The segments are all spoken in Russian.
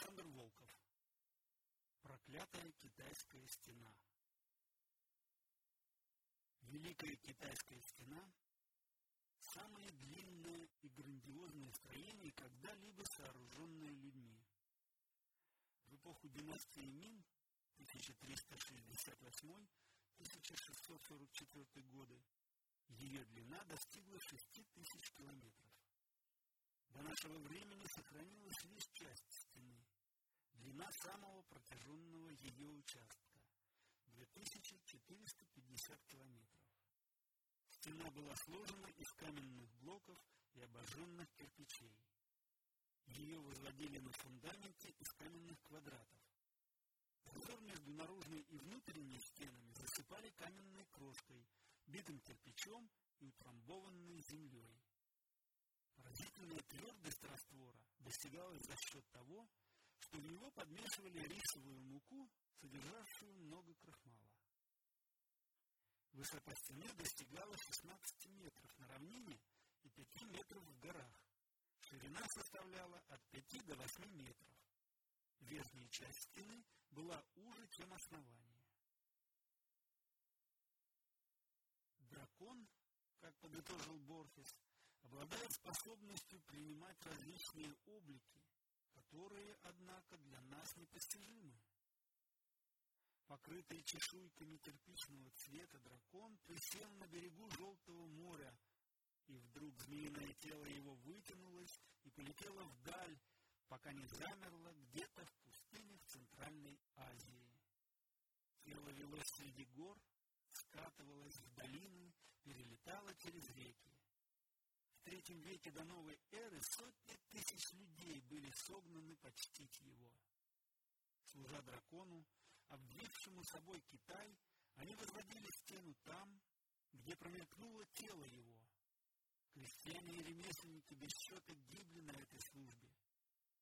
Александр Волков. Проклятая китайская стена. Великая китайская стена – самое длинное и грандиозное строение, когда-либо сооруженное людьми. В эпоху династии Мин 1368-1644 годы ее длина достигла 6 тысяч километров. До нашего времени сохранилась лишь часть протяженного ее участка – 2450 километров. Стена была сложена из каменных блоков и обожженных кирпичей. Ее возводили на фундаменте из каменных квадратов. Зазор между наружной и внутренней стенами засыпали каменной крошкой, битым кирпичом и утрамбованной землей. Поразительная твердость раствора достигалась за счет того, что в него подмешивали рисовую муку, содержавшую много крахмала. Высота стены достигала 16 метров на равнине и 5 метров в горах. Ширина составляла от 5 до 8 метров. Верхняя часть стены была уже, чем основание. Дракон, как подытожил Борхес, обладает способностью принимать различные облики, которые, однако, для нас непостижимы. Покрытый чешуйками кирпичного цвета дракон присел на берегу Желтого моря, и вдруг змеиное тело его вытянулось и полетело вдаль, пока не замерло где-то в пустынях Центральной Азии. Тело велось среди гор, скатывалось в долины, перелетало через реки. В третьем веке до новой эры сотни тысяч людей согнаны почтить его. Служа дракону, обвившему собой Китай, они возводили стену там, где промелькнуло тело его. Крестьяне и ремесленники без счета гибли на этой службе.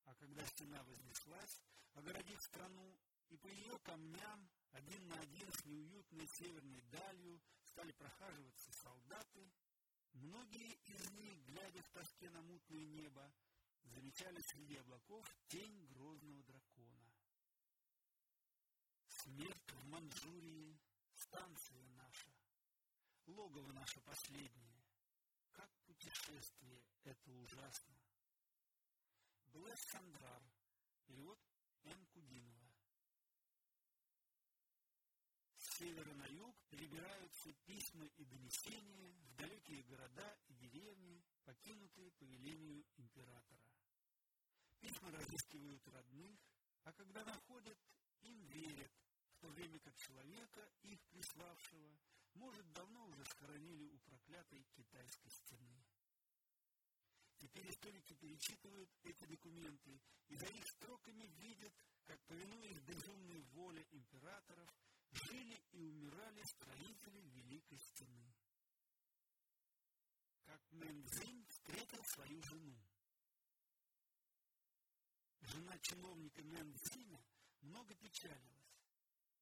А когда стена вознеслась, огородив страну, и по ее камням один на один с неуютной северной далью стали прохаживаться солдаты, Многие из них, глядя в тоске на мутное небо, замечали среди облаков тень грозного дракона. Смерть в Манчжурии — станция наша, логово наше последнее. Как путешествие это ужасно! Блэс Сандрар, перевод М. Кудинова севера на юг перебираются письма и донесения в далекие города и деревни, покинутые по велению императора. Письма разыскивают родных, а когда находят, им верят, в то время как человека, их приславшего, может, давно уже схоронили у проклятой китайской стены. Теперь историки перечитывают эти документы и за их строками видят, как, повинуясь безумной воле императоров, жили и умирали строители Великой Стены. Как Мэнзинь Жена чиновника много печалилась.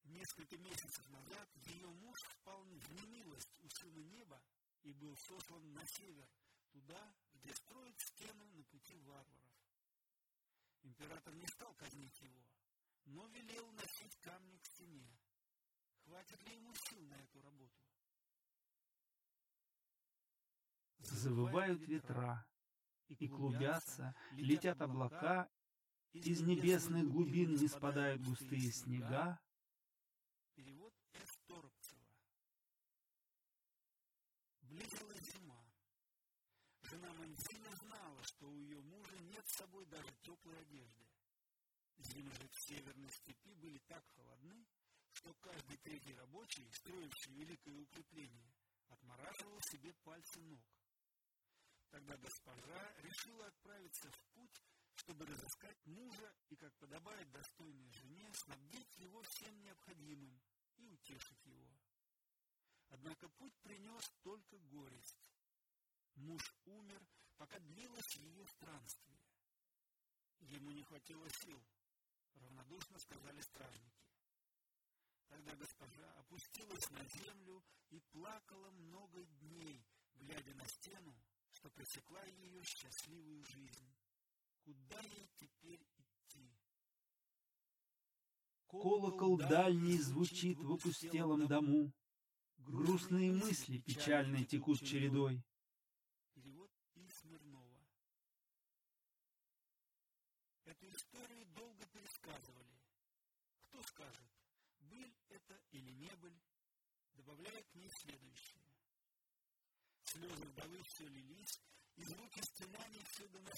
Несколько месяцев назад ее муж впал в немилость у сына неба и был сослан на север, туда, где строят стены на пути варваров. Император не стал казнить его, но велел носить камни к стене. Хватит ли ему сил на эту работу? Завывают ветра, и клубятся, летят облака, из небесных глубин не спадают густые снега. Перевод. Торопцева. Близилась зима. Жена Мансина знала, что у ее мужа нет с собой даже теплой одежды. Зимы же в северной степи были так холодны, что каждый третий рабочий, строивший великое укрепление, отмораживал себе пальцы ног. Тогда госпожа решила отправиться в путь, чтобы разыскать мужа и, как подобает достойной жене, снабдить его всем необходимым и утешить его. Однако путь принес только горесть. Муж умер, пока длилось ее странствие. Ему не хватило сил, равнодушно сказали стражники. Тогда госпожа опустилась на землю и плакала много дней, глядя на стену, что пресекла ее счастливую жизнь. Куда ей теперь идти? Колокол дальний звучит в опустелом дому, Грустные мысли печальные текут чередой. Перевод И. Смирнова. Эту историю долго пересказывали. Кто скажет, быль это или не быль, добавляя к ней следующее. Слезы вдовы все лились, и звуки стенаний все доносились,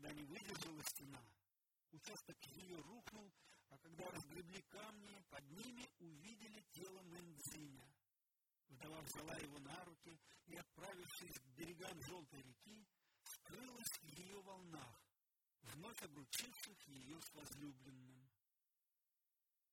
и тогда не выдержала стена. Участок ее рухнул, а когда разгребли камни, под ними увидели тело Мэнцзиня. Вдова взяла его на руки и, отправившись к берегам Желтой реки, скрылась в ее волнах, вновь обручивших ее с возлюбленным.